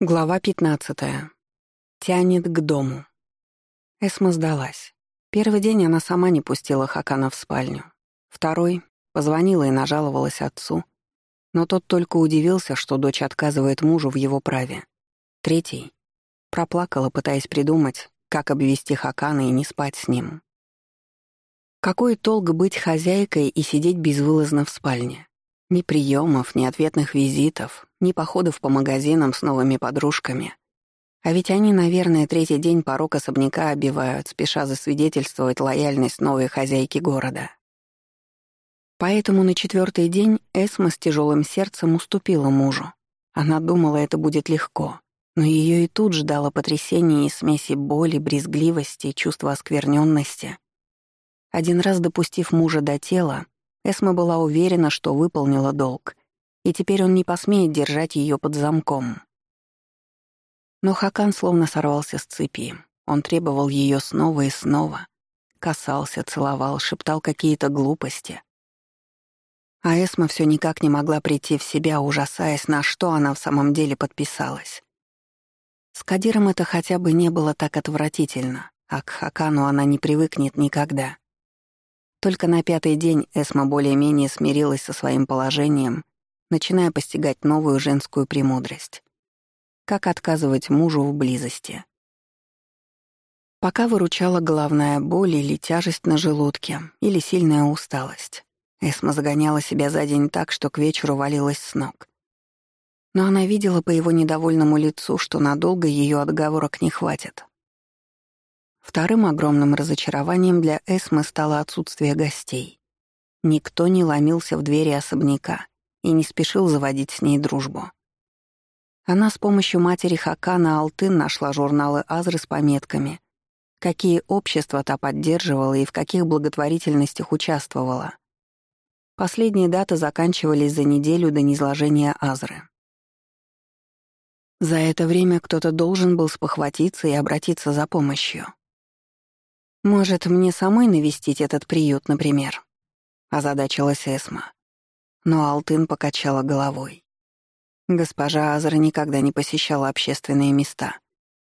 Глава 15. Тянет к дому. Эсма сдалась. Первый день она сама не пустила Хакана в спальню. Второй — позвонила и нажаловалась отцу. Но тот только удивился, что дочь отказывает мужу в его праве. Третий — проплакала, пытаясь придумать, как обвести Хакана и не спать с ним. Какой толк быть хозяйкой и сидеть безвылазно в спальне? Ни приемов, ни ответных визитов, ни походов по магазинам с новыми подружками. А ведь они, наверное, третий день порог особняка обивают, спеша засвидетельствовать лояльность новой хозяйки города. Поэтому на четвертый день Эсма с тяжелым сердцем уступила мужу. Она думала, это будет легко, но ее и тут ждало потрясение и смеси боли, брезгливости, чувства оскверненности. Один раз допустив мужа до тела, Эсма была уверена, что выполнила долг, и теперь он не посмеет держать ее под замком. Но Хакан словно сорвался с цепи. Он требовал ее снова и снова. Касался, целовал, шептал какие-то глупости. А Эсма все никак не могла прийти в себя, ужасаясь, на что она в самом деле подписалась. С Кадиром это хотя бы не было так отвратительно, а к Хакану она не привыкнет никогда. Только на пятый день Эсма более-менее смирилась со своим положением, начиная постигать новую женскую премудрость. Как отказывать мужу в близости. Пока выручала головная боль или тяжесть на желудке, или сильная усталость. Эсма загоняла себя за день так, что к вечеру валилась с ног. Но она видела по его недовольному лицу, что надолго ее отговорок не хватит. Вторым огромным разочарованием для Эсмы стало отсутствие гостей. Никто не ломился в двери особняка и не спешил заводить с ней дружбу. Она с помощью матери Хакана Алтын нашла журналы Азры с пометками, какие общества та поддерживала и в каких благотворительностях участвовала. Последние даты заканчивались за неделю до низложения Азры. За это время кто-то должен был спохватиться и обратиться за помощью. «Может, мне самой навестить этот приют, например?» — озадачилась Эсма. Но Алтын покачала головой. Госпожа Азра никогда не посещала общественные места.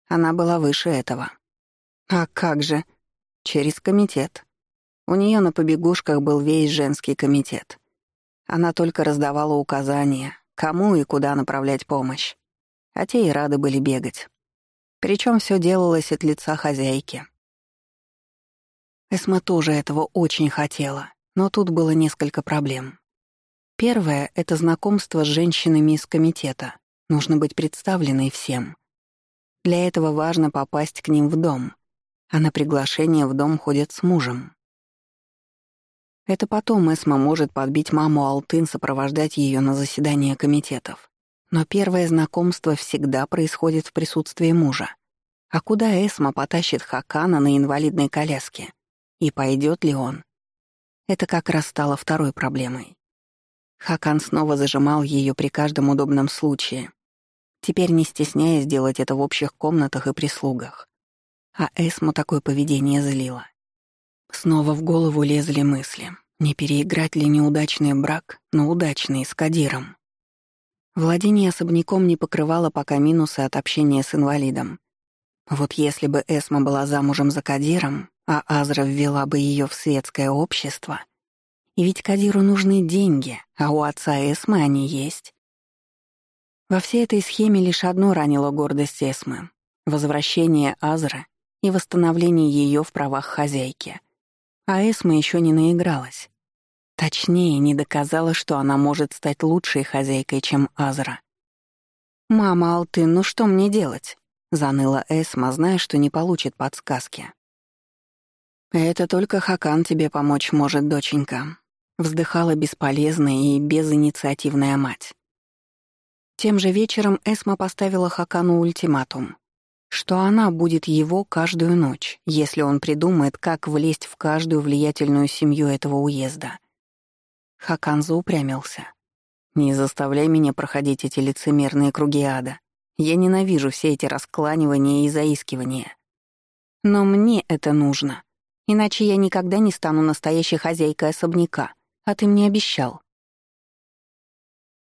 Она была выше этого. А как же? Через комитет. У нее на побегушках был весь женский комитет. Она только раздавала указания, кому и куда направлять помощь. А те и рады были бегать. Причем все делалось от лица хозяйки. Эсма тоже этого очень хотела, но тут было несколько проблем. Первое — это знакомство с женщинами из комитета. Нужно быть представленной всем. Для этого важно попасть к ним в дом, а на приглашение в дом ходят с мужем. Это потом Эсма может подбить маму Алтын сопровождать ее на заседание комитетов. Но первое знакомство всегда происходит в присутствии мужа. А куда Эсма потащит Хакана на инвалидной коляске? И пойдет ли он? Это как раз стало второй проблемой. Хакан снова зажимал ее при каждом удобном случае, теперь не стесняясь делать это в общих комнатах и прислугах. А Эсму такое поведение злило. Снова в голову лезли мысли. Не переиграть ли неудачный брак, но удачный, с Кадиром? Владение особняком не покрывало пока минусы от общения с инвалидом. Вот если бы Эсма была замужем за Кадиром, а Азра ввела бы ее в светское общество. И ведь Кадиру нужны деньги, а у отца Эсмы они есть. Во всей этой схеме лишь одно ранило гордость Эсмы — возвращение Азры и восстановление ее в правах хозяйки. А Эсма еще не наигралась. Точнее, не доказала, что она может стать лучшей хозяйкой, чем Азра. «Мама, Алтын, ну что мне делать?» — заныла Эсма, зная, что не получит подсказки. «Это только Хакан тебе помочь может, доченька», — вздыхала бесполезная и безинициативная мать. Тем же вечером Эсма поставила Хакану ультиматум, что она будет его каждую ночь, если он придумает, как влезть в каждую влиятельную семью этого уезда. Хакан заупрямился. «Не заставляй меня проходить эти лицемерные круги ада. Я ненавижу все эти раскланивания и заискивания. Но мне это нужно. Иначе я никогда не стану настоящей хозяйкой особняка, а ты мне обещал.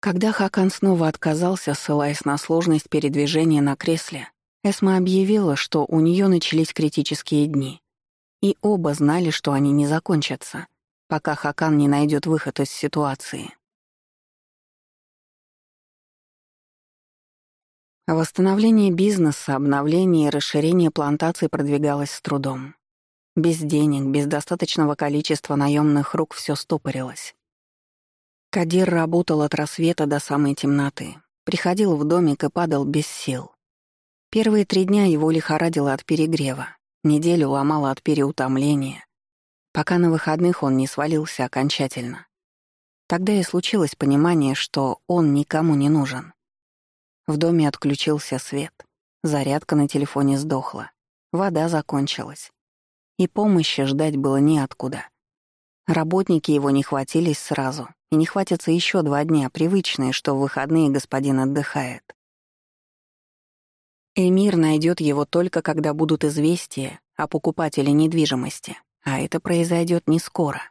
Когда Хакан снова отказался, ссылаясь на сложность передвижения на кресле, Эсма объявила, что у нее начались критические дни. И оба знали, что они не закончатся, пока Хакан не найдет выход из ситуации. Восстановление бизнеса, обновление и расширение плантаций продвигалось с трудом. Без денег, без достаточного количества наемных рук все стопорилось. Кадир работал от рассвета до самой темноты, приходил в домик и падал без сил. Первые три дня его лихорадило от перегрева, неделю ломало от переутомления, пока на выходных он не свалился окончательно. Тогда и случилось понимание, что он никому не нужен. В доме отключился свет, зарядка на телефоне сдохла, вода закончилась. И помощи ждать было неоткуда. Работники его не хватились сразу, и не хватится еще два дня, привычные, что в выходные господин отдыхает. Эмир найдет его только когда будут известия о покупателе недвижимости, а это произойдет не скоро.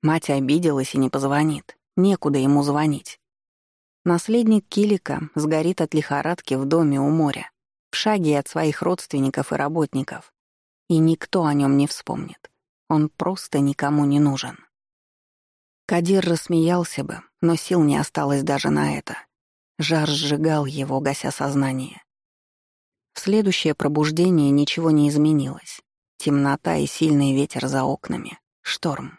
Мать обиделась и не позвонит, некуда ему звонить. Наследник Килика сгорит от лихорадки в доме у моря, в шаге от своих родственников и работников. И никто о нем не вспомнит. Он просто никому не нужен. Кадир рассмеялся бы, но сил не осталось даже на это. Жар сжигал его, гася сознание. В следующее пробуждение ничего не изменилось. Темнота и сильный ветер за окнами. Шторм.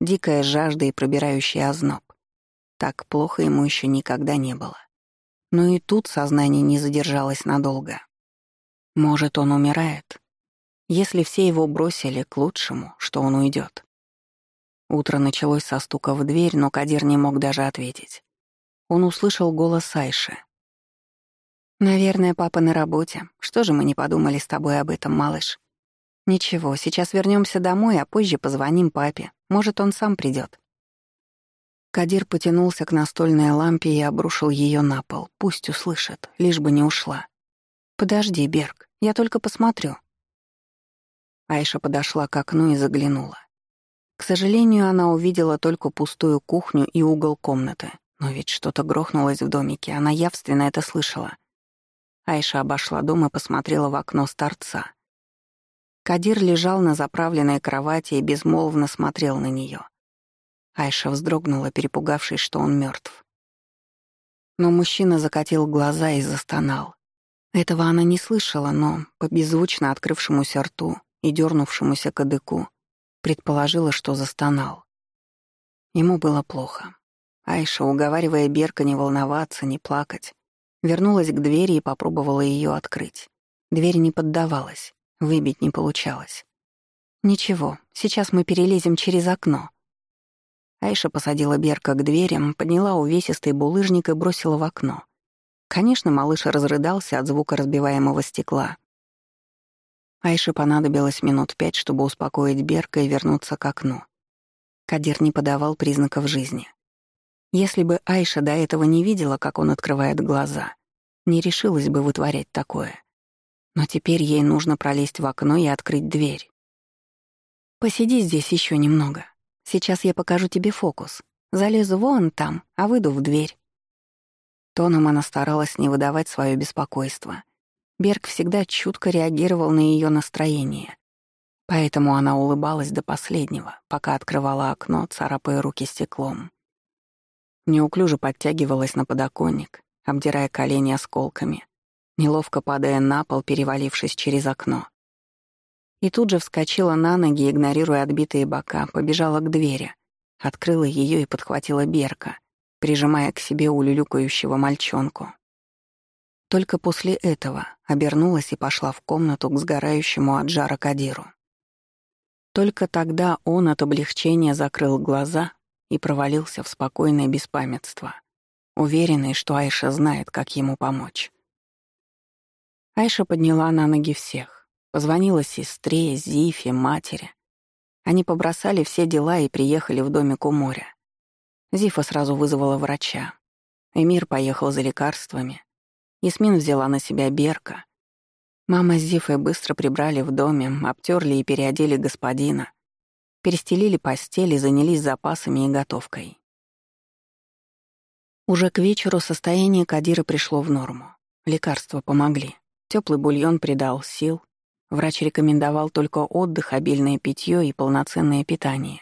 Дикая жажда и пробирающий озноб. Так плохо ему еще никогда не было. Но и тут сознание не задержалось надолго. Может, он умирает? Если все его бросили к лучшему, что он уйдет. Утро началось со стука в дверь, но Кадир не мог даже ответить. Он услышал голос Айши. «Наверное, папа на работе. Что же мы не подумали с тобой об этом, малыш? Ничего, сейчас вернемся домой, а позже позвоним папе. Может, он сам придет. Кадир потянулся к настольной лампе и обрушил ее на пол. Пусть услышит, лишь бы не ушла. «Подожди, Берг, я только посмотрю». Айша подошла к окну и заглянула. К сожалению, она увидела только пустую кухню и угол комнаты. Но ведь что-то грохнулось в домике, она явственно это слышала. Айша обошла дом и посмотрела в окно с торца. Кадир лежал на заправленной кровати и безмолвно смотрел на нее. Айша вздрогнула, перепугавшись, что он мертв. Но мужчина закатил глаза и застонал. Этого она не слышала, но по беззвучно открывшемуся рту и дернувшемуся кадыку предположила, что застонал. Ему было плохо. Айша, уговаривая Берка не волноваться, не плакать, вернулась к двери и попробовала ее открыть. Дверь не поддавалась, выбить не получалось. «Ничего, сейчас мы перелезем через окно», Айша посадила Берка к дверям, подняла увесистый булыжник и бросила в окно. Конечно, малыш разрыдался от звука разбиваемого стекла. Айше понадобилось минут пять, чтобы успокоить Берка и вернуться к окну. Кадир не подавал признаков жизни. Если бы Айша до этого не видела, как он открывает глаза, не решилась бы вытворять такое. Но теперь ей нужно пролезть в окно и открыть дверь. «Посиди здесь еще немного», Сейчас я покажу тебе фокус. Залезу вон там, а выйду в дверь». Тоном она старалась не выдавать свое беспокойство. Берг всегда чутко реагировал на ее настроение. Поэтому она улыбалась до последнего, пока открывала окно, царапая руки стеклом. Неуклюже подтягивалась на подоконник, обдирая колени осколками, неловко падая на пол, перевалившись через окно. И тут же вскочила на ноги, игнорируя отбитые бока, побежала к двери, открыла ее и подхватила Берка, прижимая к себе улюлюкающего мальчонку. Только после этого обернулась и пошла в комнату к сгорающему от жара Кадиру. Только тогда он от облегчения закрыл глаза и провалился в спокойное беспамятство, уверенный, что Айша знает, как ему помочь. Айша подняла на ноги всех. Позвонила сестре, Зифе, матери. Они побросали все дела и приехали в домик у моря. Зифа сразу вызвала врача. Эмир поехал за лекарствами. Ясмин взяла на себя Берка. Мама с Зифой быстро прибрали в доме, обтерли и переодели господина. Перестелили постели, занялись запасами и готовкой. Уже к вечеру состояние Кадира пришло в норму. Лекарства помогли. Теплый бульон придал сил. Врач рекомендовал только отдых, обильное питье и полноценное питание.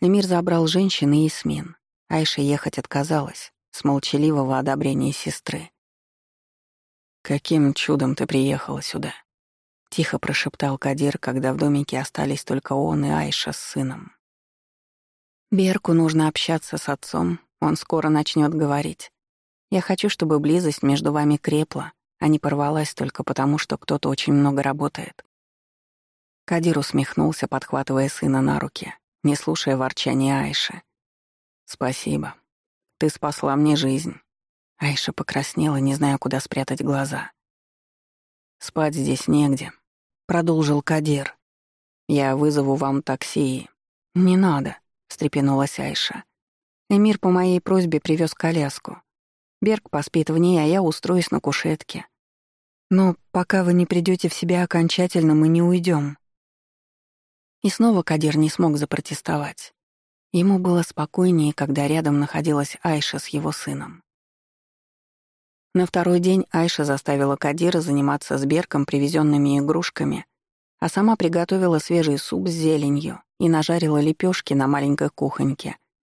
Эмир забрал женщины и смен. Айша ехать отказалась, с молчаливого одобрения сестры. «Каким чудом ты приехала сюда?» — тихо прошептал Кадир, когда в домике остались только он и Айша с сыном. «Берку нужно общаться с отцом, он скоро начнет говорить. Я хочу, чтобы близость между вами крепла, а не порвалась только потому, что кто-то очень много работает». Кадир усмехнулся, подхватывая сына на руки, не слушая ворчания Айши. «Спасибо. Ты спасла мне жизнь». Айша покраснела, не зная, куда спрятать глаза. «Спать здесь негде», — продолжил Кадир. «Я вызову вам такси». «Не надо», — встрепенулась Айша. Эмир по моей просьбе привез коляску. Берг поспит в ней, а я устроюсь на кушетке. Но пока вы не придете в себя окончательно, мы не уйдем. И снова Кадир не смог запротестовать. Ему было спокойнее, когда рядом находилась Айша с его сыном. На второй день Айша заставила Кадира заниматься с Берком привезенными игрушками, а сама приготовила свежий суп с зеленью и нажарила лепешки на маленькой кухоньке,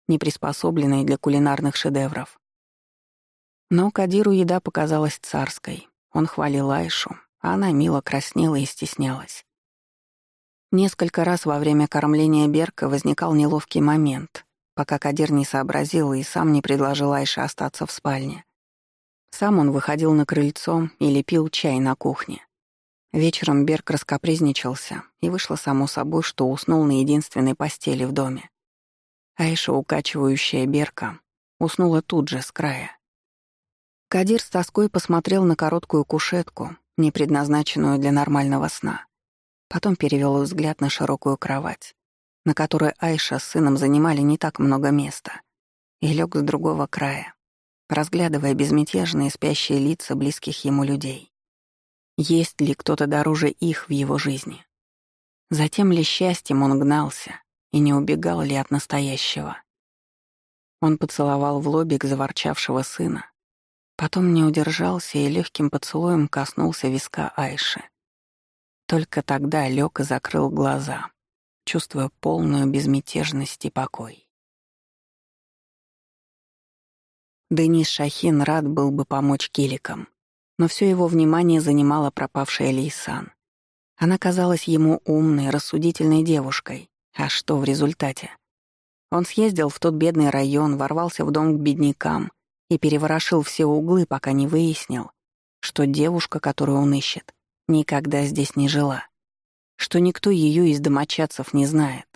не приспособленной для кулинарных шедевров. Но Кадиру еда показалась царской. Он хвалил Айшу, а она мило краснела и стеснялась. Несколько раз во время кормления Берка возникал неловкий момент, пока Кадир не сообразил и сам не предложил Айше остаться в спальне. Сам он выходил на крыльцо или пил чай на кухне. Вечером Берг раскопризничался, и вышло само собой, что уснул на единственной постели в доме. Айша, укачивающая Берка, уснула тут же, с края. Кадир с тоской посмотрел на короткую кушетку, не предназначенную для нормального сна. Потом перевел взгляд на широкую кровать, на которой Айша с сыном занимали не так много места, и лег с другого края, разглядывая безмятежные спящие лица близких ему людей. Есть ли кто-то дороже их в его жизни? Затем ли счастьем он гнался и не убегал ли от настоящего? Он поцеловал в лобик заворчавшего сына, потом не удержался и легким поцелуем коснулся виска Айши. Только тогда лег и закрыл глаза, чувствуя полную безмятежность и покой. Денис Шахин рад был бы помочь Киликам, но все его внимание занимала пропавшая Лейсан. Она казалась ему умной, рассудительной девушкой. А что в результате? Он съездил в тот бедный район, ворвался в дом к беднякам и переворошил все углы, пока не выяснил, что девушка, которую он ищет, никогда здесь не жила, что никто ее из домочадцев не знает.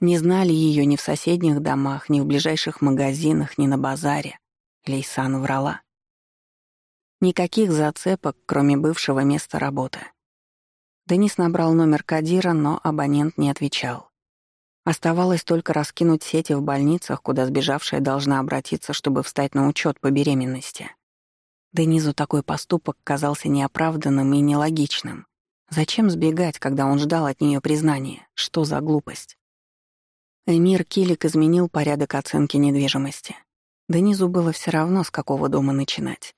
Не знали ее ни в соседних домах, ни в ближайших магазинах, ни на базаре. Лейсан врала. Никаких зацепок, кроме бывшего места работы. Денис набрал номер Кадира, но абонент не отвечал. Оставалось только раскинуть сети в больницах, куда сбежавшая должна обратиться, чтобы встать на учет по беременности. Денизу такой поступок казался неоправданным и нелогичным. Зачем сбегать, когда он ждал от нее признания? Что за глупость? Эмир Килик изменил порядок оценки недвижимости. Денизу было все равно, с какого дома начинать.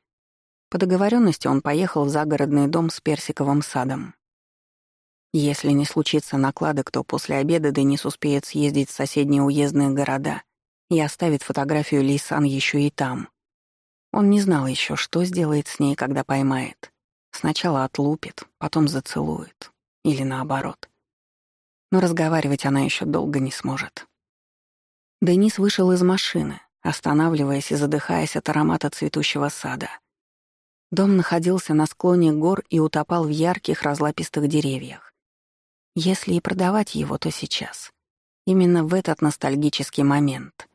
По договоренности он поехал в загородный дом с персиковым садом. Если не случится накладок, то после обеда Денис успеет съездить в соседние уездные города и оставит фотографию Лейсан еще и там. Он не знал еще, что сделает с ней, когда поймает. Сначала отлупит, потом зацелует. Или наоборот но разговаривать она еще долго не сможет. Денис вышел из машины, останавливаясь и задыхаясь от аромата цветущего сада. Дом находился на склоне гор и утопал в ярких разлапистых деревьях. Если и продавать его, то сейчас. Именно в этот ностальгический момент.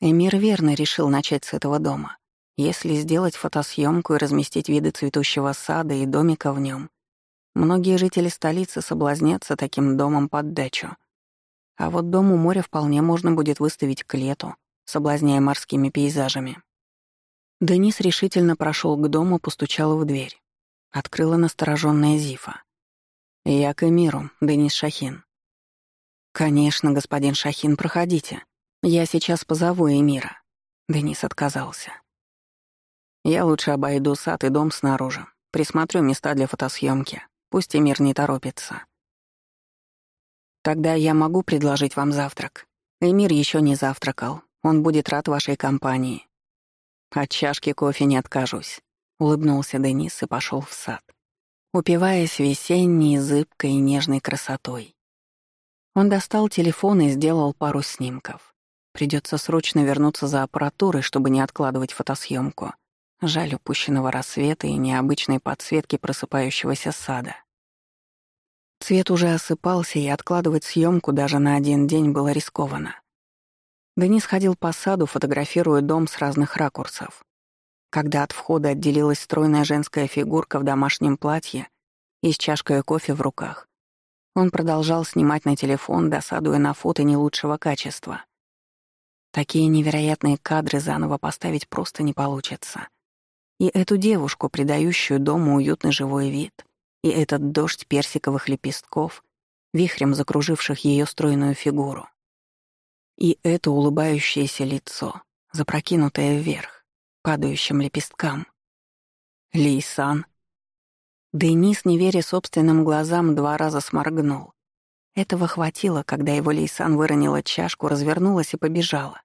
Эмир верно решил начать с этого дома. Если сделать фотосъемку и разместить виды цветущего сада и домика в нем, Многие жители столицы соблазнятся таким домом под дачу. А вот дом у моря вполне можно будет выставить к лету, соблазняя морскими пейзажами. Денис решительно прошел к дому, постучал в дверь. Открыла настороженная Зифа. «Я к Эмиру, Денис Шахин». «Конечно, господин Шахин, проходите», «Я сейчас позову Эмира». Денис отказался. «Я лучше обойду сад и дом снаружи. Присмотрю места для фотосъемки. Пусть Эмир не торопится». «Тогда я могу предложить вам завтрак. Эмир еще не завтракал. Он будет рад вашей компании». «От чашки кофе не откажусь», — улыбнулся Денис и пошел в сад, упиваясь весенней, зыбкой и нежной красотой. Он достал телефон и сделал пару снимков. Придется срочно вернуться за аппаратурой, чтобы не откладывать фотосъемку. Жаль упущенного рассвета и необычной подсветки просыпающегося сада. Цвет уже осыпался, и откладывать съемку даже на один день было рискованно. Денис ходил по саду, фотографируя дом с разных ракурсов. Когда от входа отделилась стройная женская фигурка в домашнем платье и с чашкой кофе в руках, он продолжал снимать на телефон, досадуя на фото не лучшего качества — Такие невероятные кадры заново поставить просто не получится. И эту девушку, придающую дому уютный живой вид, и этот дождь персиковых лепестков, вихрем закруживших ее стройную фигуру. И это улыбающееся лицо, запрокинутое вверх, падающим лепесткам. Лейсан. Денис, не веря собственным глазам, два раза сморгнул. Этого хватило, когда его Лейсан выронила чашку, развернулась и побежала.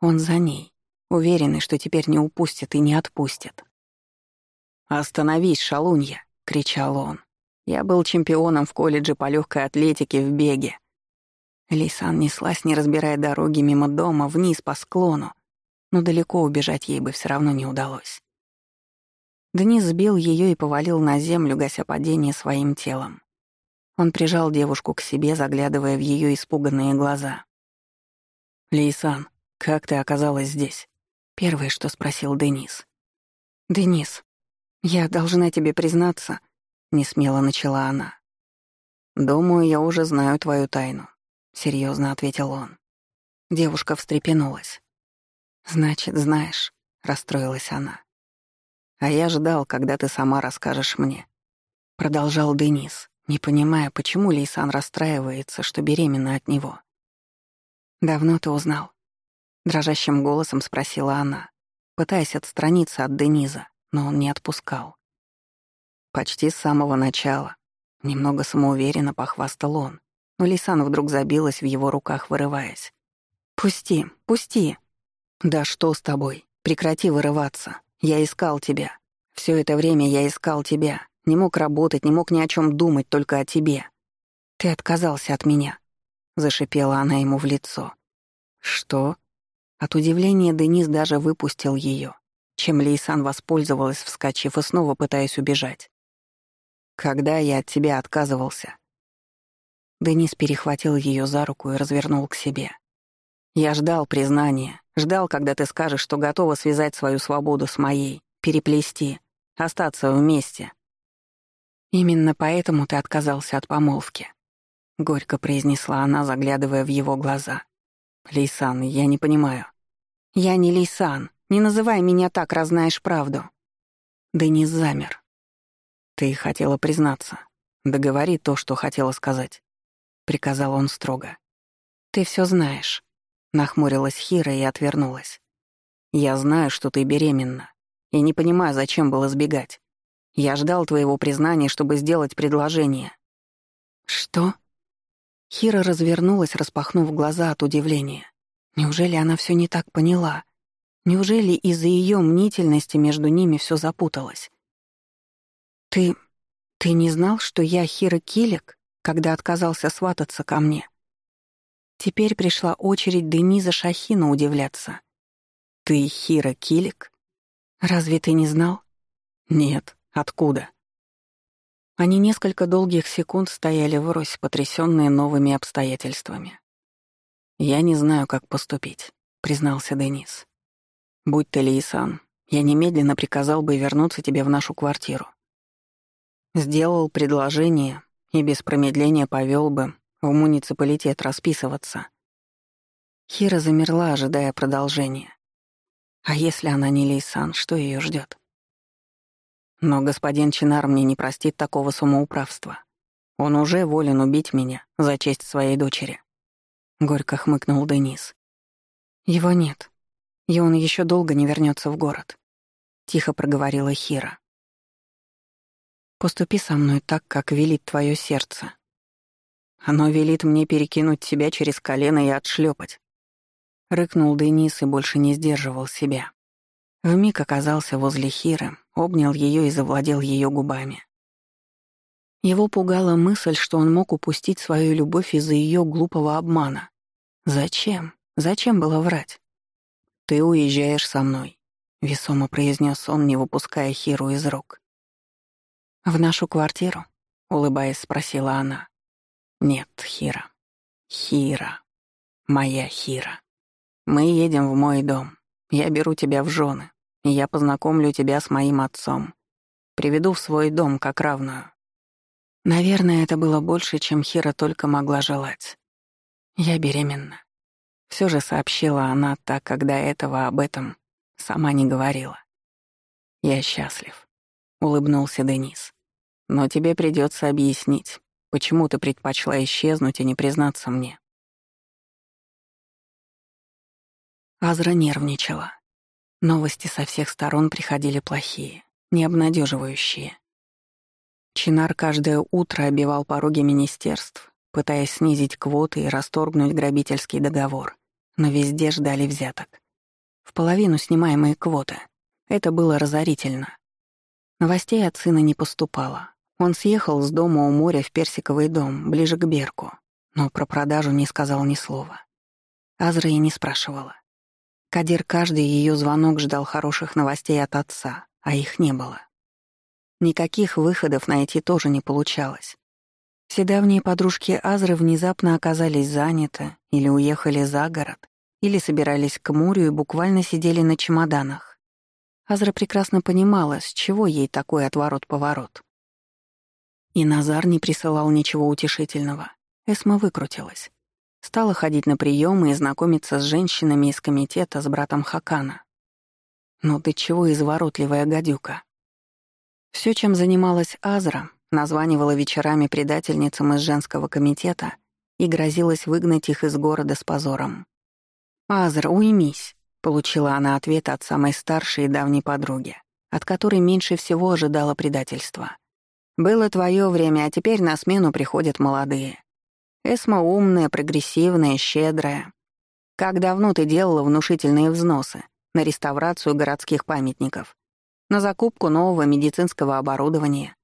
Он за ней, уверенный, что теперь не упустит и не отпустит. «Остановись, шалунья!» — кричал он. «Я был чемпионом в колледже по легкой атлетике в беге». Лисан неслась, не разбирая дороги мимо дома, вниз по склону, но далеко убежать ей бы все равно не удалось. Денис сбил ее и повалил на землю, гася падение своим телом. Он прижал девушку к себе, заглядывая в ее испуганные глаза. «Лейсан, «Как ты оказалась здесь?» — первое, что спросил Денис. «Денис, я должна тебе признаться», — несмело начала она. «Думаю, я уже знаю твою тайну», — серьезно ответил он. Девушка встрепенулась. «Значит, знаешь», — расстроилась она. «А я ждал, когда ты сама расскажешь мне», — продолжал Денис, не понимая, почему Лейсан расстраивается, что беременна от него. «Давно ты узнал?» Дрожащим голосом спросила она, пытаясь отстраниться от Дениза, но он не отпускал. Почти с самого начала. Немного самоуверенно похвастал он, но Лисан вдруг забилась в его руках, вырываясь. «Пусти, пусти!» «Да что с тобой? Прекрати вырываться. Я искал тебя. Все это время я искал тебя. Не мог работать, не мог ни о чем думать, только о тебе. Ты отказался от меня», — зашипела она ему в лицо. «Что?» От удивления Денис даже выпустил ее, чем Лейсан воспользовалась, вскочив и снова пытаясь убежать. «Когда я от тебя отказывался?» Денис перехватил ее за руку и развернул к себе. «Я ждал признания, ждал, когда ты скажешь, что готова связать свою свободу с моей, переплести, остаться вместе. Именно поэтому ты отказался от помолвки», — горько произнесла она, заглядывая в его глаза. «Лейсан, я не понимаю». «Я не Лейсан. Не называй меня так, раз знаешь правду». Денис замер. «Ты хотела признаться. Договори то, что хотела сказать», — приказал он строго. «Ты все знаешь», — нахмурилась Хира и отвернулась. «Я знаю, что ты беременна, и не понимаю, зачем было сбегать. Я ждал твоего признания, чтобы сделать предложение». «Что?» Хира развернулась, распахнув глаза от удивления. Неужели она все не так поняла? Неужели из-за ее мнительности между ними все запуталось? «Ты... ты не знал, что я Хира Килик, когда отказался свататься ко мне?» Теперь пришла очередь Дениза Шахина удивляться. «Ты Хира Килик? Разве ты не знал?» «Нет. Откуда?» Они несколько долгих секунд стояли врозь, потрясённые новыми обстоятельствами. «Я не знаю, как поступить», — признался Денис. «Будь ты Лейсан, я немедленно приказал бы вернуться тебе в нашу квартиру. Сделал предложение и без промедления повел бы в муниципалитет расписываться». Хира замерла, ожидая продолжения. А если она не Лейсан, что ее ждет? Но господин Чинар мне не простит такого самоуправства. Он уже волен убить меня за честь своей дочери. Горько хмыкнул Денис. Его нет, и он еще долго не вернется в город», — тихо проговорила Хира. «Поступи со мной так, как велит твое сердце. Оно велит мне перекинуть тебя через колено и отшлепать. Рыкнул Денис и больше не сдерживал себя. Вмиг оказался возле Хиры, обнял ее и завладел ее губами. Его пугала мысль, что он мог упустить свою любовь из-за ее глупого обмана. Зачем? Зачем было врать? «Ты уезжаешь со мной», — весомо произнес он, не выпуская Хиру из рук. «В нашу квартиру?» — улыбаясь, спросила она. «Нет, Хира. Хира. Моя Хира. Мы едем в мой дом. Я беру тебя в жены, я познакомлю тебя с моим отцом. Приведу в свой дом как равную». Наверное, это было больше, чем Хира только могла желать. Я беременна. Все же сообщила она так, когда этого об этом сама не говорила. «Я счастлив», — улыбнулся Денис. «Но тебе придется объяснить, почему ты предпочла исчезнуть и не признаться мне». Азра нервничала. Новости со всех сторон приходили плохие, необнадеживающие. Чинар каждое утро обивал пороги министерств, пытаясь снизить квоты и расторгнуть грабительский договор, но везде ждали взяток. В половину снимаемые квоты. Это было разорительно. Новостей от сына не поступало. Он съехал с дома у моря в персиковый дом, ближе к Берку, но про продажу не сказал ни слова. Азра и не спрашивала. Кадир каждый ее звонок ждал хороших новостей от отца, а их не было. Никаких выходов найти тоже не получалось. Все давние подружки Азры внезапно оказались заняты или уехали за город, или собирались к морю и буквально сидели на чемоданах. Азра прекрасно понимала, с чего ей такой отворот-поворот. И Назар не присылал ничего утешительного. Эсма выкрутилась. Стала ходить на приемы и знакомиться с женщинами из комитета с братом Хакана. Ну ты чего изворотливая гадюка? Все, чем занималась Азра, названивала вечерами предательницам из женского комитета и грозилась выгнать их из города с позором. «Азра, уймись», — получила она ответ от самой старшей и давней подруги, от которой меньше всего ожидала предательства. «Было твое время, а теперь на смену приходят молодые. Эсма умная, прогрессивная, щедрая. Как давно ты делала внушительные взносы на реставрацию городских памятников? на закупку нового медицинского оборудования.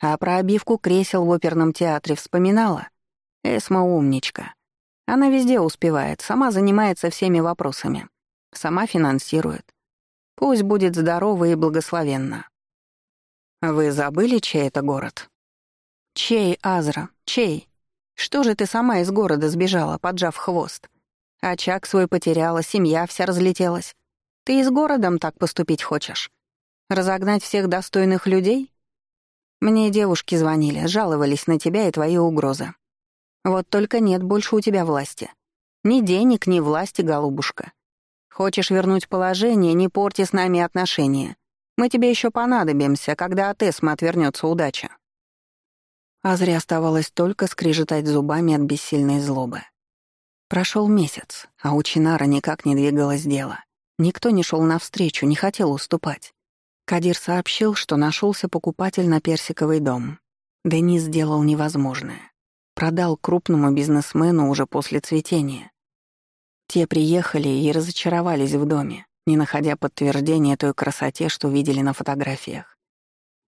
А про обивку кресел в оперном театре вспоминала? Эсма умничка. Она везде успевает, сама занимается всеми вопросами. Сама финансирует. Пусть будет здорово и благословенно. Вы забыли, чей это город? Чей, Азра, чей? Что же ты сама из города сбежала, поджав хвост? Очаг свой потеряла, семья вся разлетелась. Ты и с городом так поступить хочешь? Разогнать всех достойных людей? Мне девушки звонили, жаловались на тебя и твои угрозы. Вот только нет больше у тебя власти. Ни денег, ни власти, голубушка. Хочешь вернуть положение, не порти с нами отношения. Мы тебе еще понадобимся, когда от Эсмы отвернется удача. А зря оставалось только скрежетать зубами от бессильной злобы. Прошел месяц, а у Чинара никак не двигалось дело. Никто не шел навстречу, не хотел уступать. Кадир сообщил, что нашелся покупатель на персиковый дом. Денис сделал невозможное. Продал крупному бизнесмену уже после цветения. Те приехали и разочаровались в доме, не находя подтверждения той красоте, что видели на фотографиях.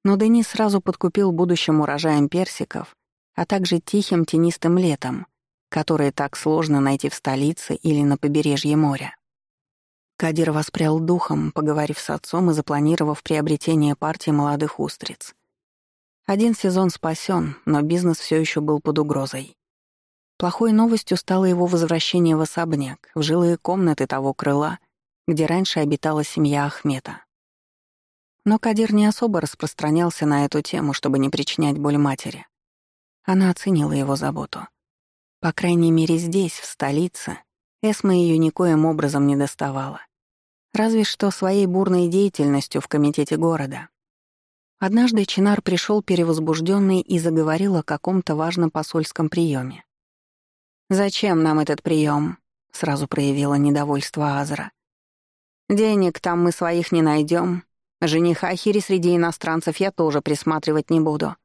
Но Денис сразу подкупил будущим урожаем персиков, а также тихим тенистым летом, которые так сложно найти в столице или на побережье моря. Кадир воспрял духом, поговорив с отцом и запланировав приобретение партии молодых устриц. Один сезон спасен, но бизнес все еще был под угрозой. Плохой новостью стало его возвращение в особняк, в жилые комнаты того крыла, где раньше обитала семья Ахмета. Но Кадир не особо распространялся на эту тему, чтобы не причинять боль матери. Она оценила его заботу. По крайней мере, здесь, в столице, Эсма ее никоим образом не доставала. Разве что своей бурной деятельностью в комитете города. Однажды Чинар пришел перевозбужденный и заговорил о каком-то важном посольском приеме. «Зачем нам этот прием? сразу проявила недовольство Азра. «Денег там мы своих не найдем. Жениха Хири среди иностранцев я тоже присматривать не буду».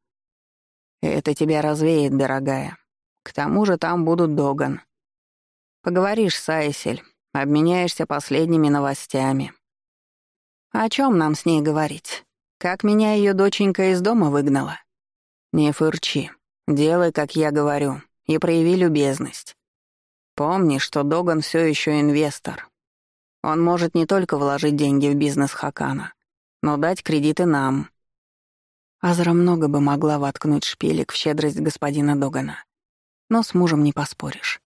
«Это тебя развеет, дорогая. К тому же там будут Доган. Поговоришь с Айсель, обменяешься последними новостями». «О чем нам с ней говорить? Как меня ее доченька из дома выгнала?» «Не фырчи. Делай, как я говорю, и прояви любезность. Помни, что Доган все еще инвестор. Он может не только вложить деньги в бизнес Хакана, но дать кредиты нам. Азра много бы могла воткнуть шпилек в щедрость господина Догана. Но с мужем не поспоришь.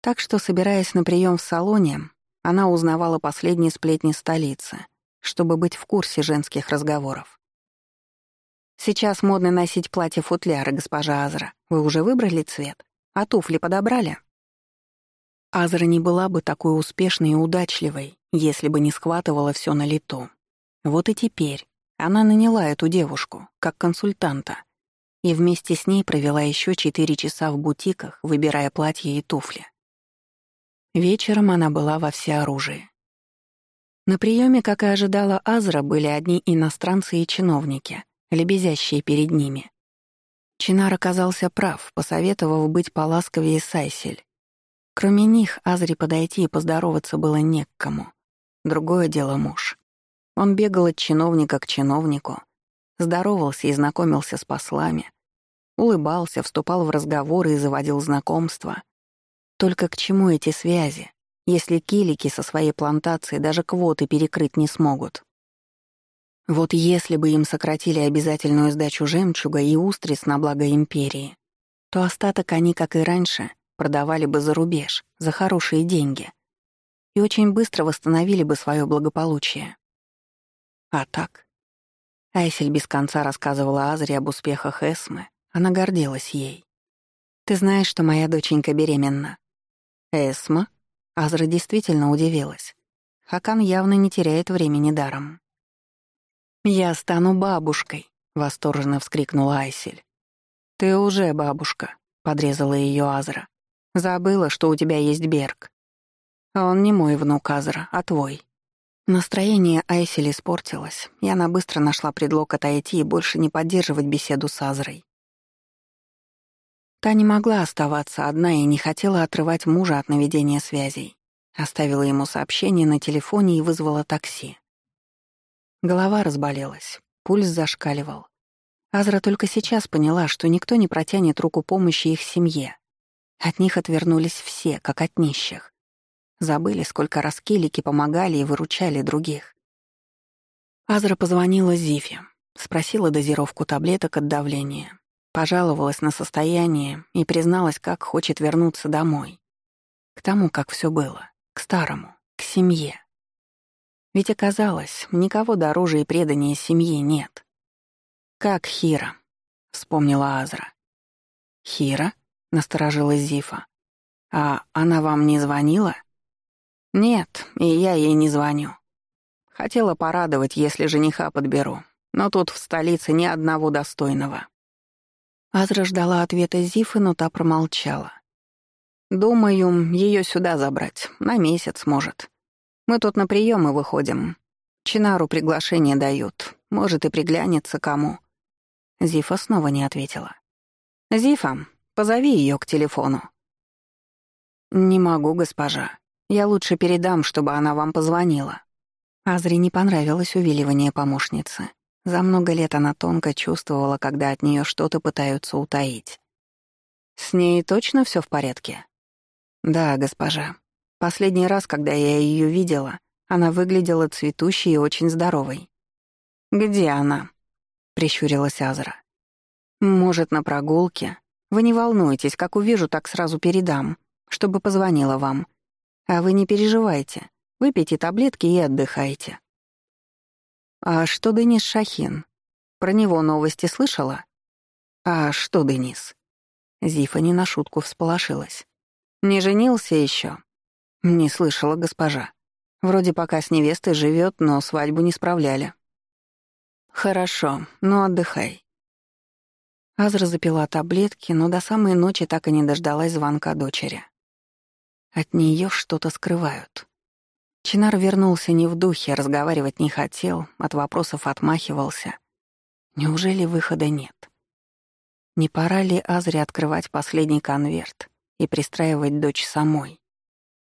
Так что, собираясь на прием в салоне, она узнавала последние сплетни столицы, чтобы быть в курсе женских разговоров. «Сейчас модно носить платье-футляры, госпожа Азра. Вы уже выбрали цвет? А туфли подобрали?» Азра не была бы такой успешной и удачливой, если бы не схватывала все на лету. Вот и теперь она наняла эту девушку, как консультанта, и вместе с ней провела еще четыре часа в бутиках, выбирая платья и туфли. Вечером она была во всеоружии. На приеме, как и ожидала Азра, были одни иностранцы и чиновники, лебезящие перед ними. Чинар оказался прав, посоветовав быть поласковее Сайсель. Кроме них, Азри подойти и поздороваться было не к кому. Другое дело муж. Он бегал от чиновника к чиновнику, здоровался и знакомился с послами, улыбался, вступал в разговоры и заводил знакомства. Только к чему эти связи, если килики со своей плантацией даже квоты перекрыть не смогут? Вот если бы им сократили обязательную сдачу жемчуга и устриц на благо империи, то остаток они, как и раньше, продавали бы за рубеж, за хорошие деньги. И очень быстро восстановили бы свое благополучие. А так? Айсель без конца рассказывала Азре об успехах Эсмы. Она гордилась ей. «Ты знаешь, что моя доченька беременна?» «Эсма?» Азра действительно удивилась. Хакан явно не теряет времени даром. «Я стану бабушкой», — восторженно вскрикнула Айсель. «Ты уже бабушка», — подрезала ее Азра. Забыла, что у тебя есть Берг. Он не мой внук Азра, а твой. Настроение Айсель испортилось, и она быстро нашла предлог отойти и больше не поддерживать беседу с Азрой. Та не могла оставаться одна и не хотела отрывать мужа от наведения связей. Оставила ему сообщение на телефоне и вызвала такси. Голова разболелась, пульс зашкаливал. Азра только сейчас поняла, что никто не протянет руку помощи их семье, от них отвернулись все, как от нищих. Забыли, сколько раз келики помогали и выручали других. Азра позвонила Зифе, спросила дозировку таблеток от давления, пожаловалась на состояние и призналась, как хочет вернуться домой. К тому, как все было, к старому, к семье. Ведь оказалось, никого дороже и преданнее семьи нет. «Как Хира?» — вспомнила Азра. «Хира?» — насторожилась Зифа. «А она вам не звонила?» «Нет, и я ей не звоню. Хотела порадовать, если жениха подберу, но тут в столице ни одного достойного». Азра ждала ответа Зифы, но та промолчала. «Думаю, ее сюда забрать. На месяц, может. Мы тут на приемы выходим. Чинару приглашение дают. Может, и приглянется кому». Зифа снова не ответила. «Зифа, Позови ее к телефону». «Не могу, госпожа. Я лучше передам, чтобы она вам позвонила». Азри не понравилось увиливание помощницы. За много лет она тонко чувствовала, когда от нее что-то пытаются утаить. «С ней точно все в порядке?» «Да, госпожа. Последний раз, когда я ее видела, она выглядела цветущей и очень здоровой». «Где она?» — прищурилась Азра. «Может, на прогулке. Вы не волнуйтесь, как увижу, так сразу передам, чтобы позвонила вам. А вы не переживайте. Выпейте таблетки и отдыхайте. А что Денис Шахин? Про него новости слышала? А что Денис? Зифа не на шутку всполошилась. Не женился еще? Не слышала госпожа. Вроде пока с невестой живет, но свадьбу не справляли. Хорошо, ну отдыхай. Азра запила таблетки, но до самой ночи так и не дождалась звонка дочери. От нее что-то скрывают. Чинар вернулся не в духе, разговаривать не хотел, от вопросов отмахивался. Неужели выхода нет? Не пора ли Азре открывать последний конверт и пристраивать дочь самой,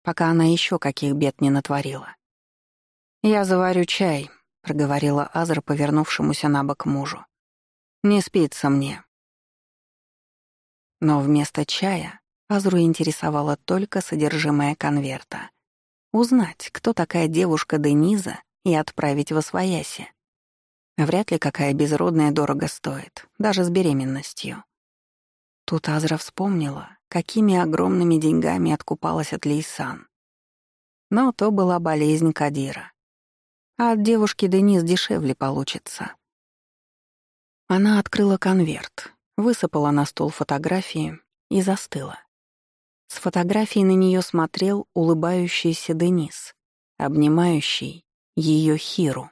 пока она еще каких бед не натворила? «Я заварю чай», — проговорила Азра повернувшемуся на бок мужу. «Не спится мне». Но вместо чая Азру интересовало только содержимое конверта. Узнать, кто такая девушка Дениза, и отправить во свояси. Вряд ли какая безродная дорого стоит, даже с беременностью. Тут Азра вспомнила, какими огромными деньгами откупалась от Лейсан. Но то была болезнь Кадира. А от девушки Дениз дешевле получится. Она открыла конверт, высыпала на стол фотографии и застыла. С фотографии на нее смотрел улыбающийся Денис, обнимающий ее Хиру.